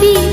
地。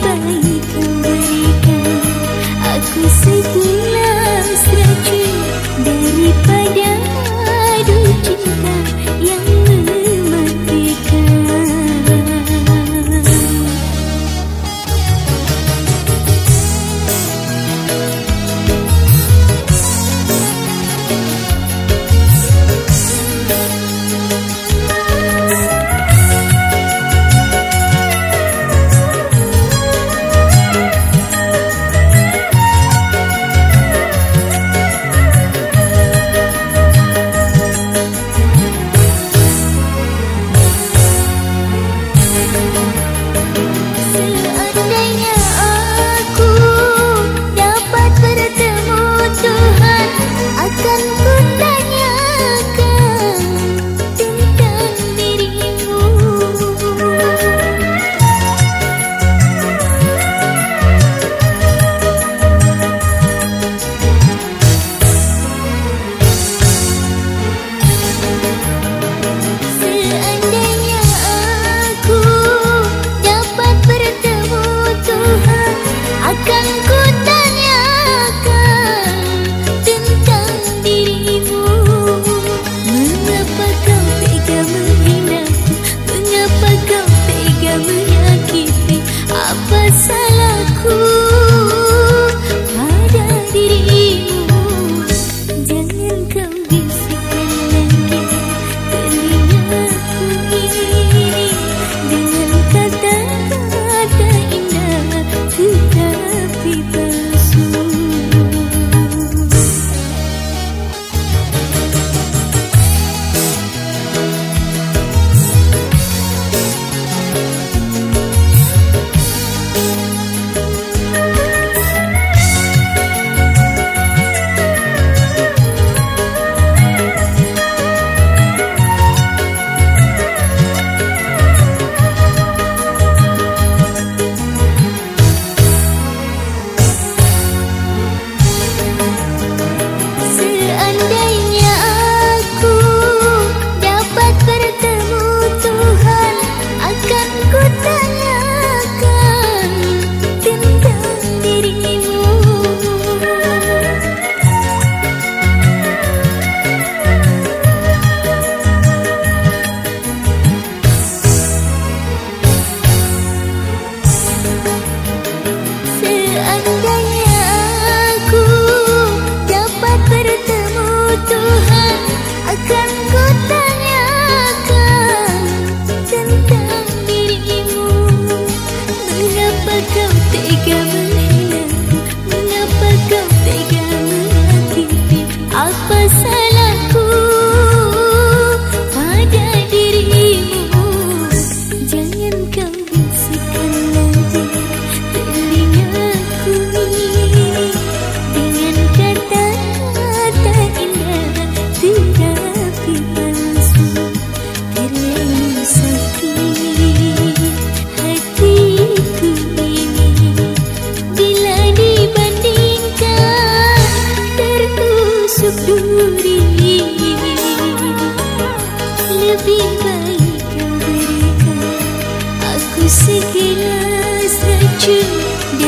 够一世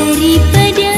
daripada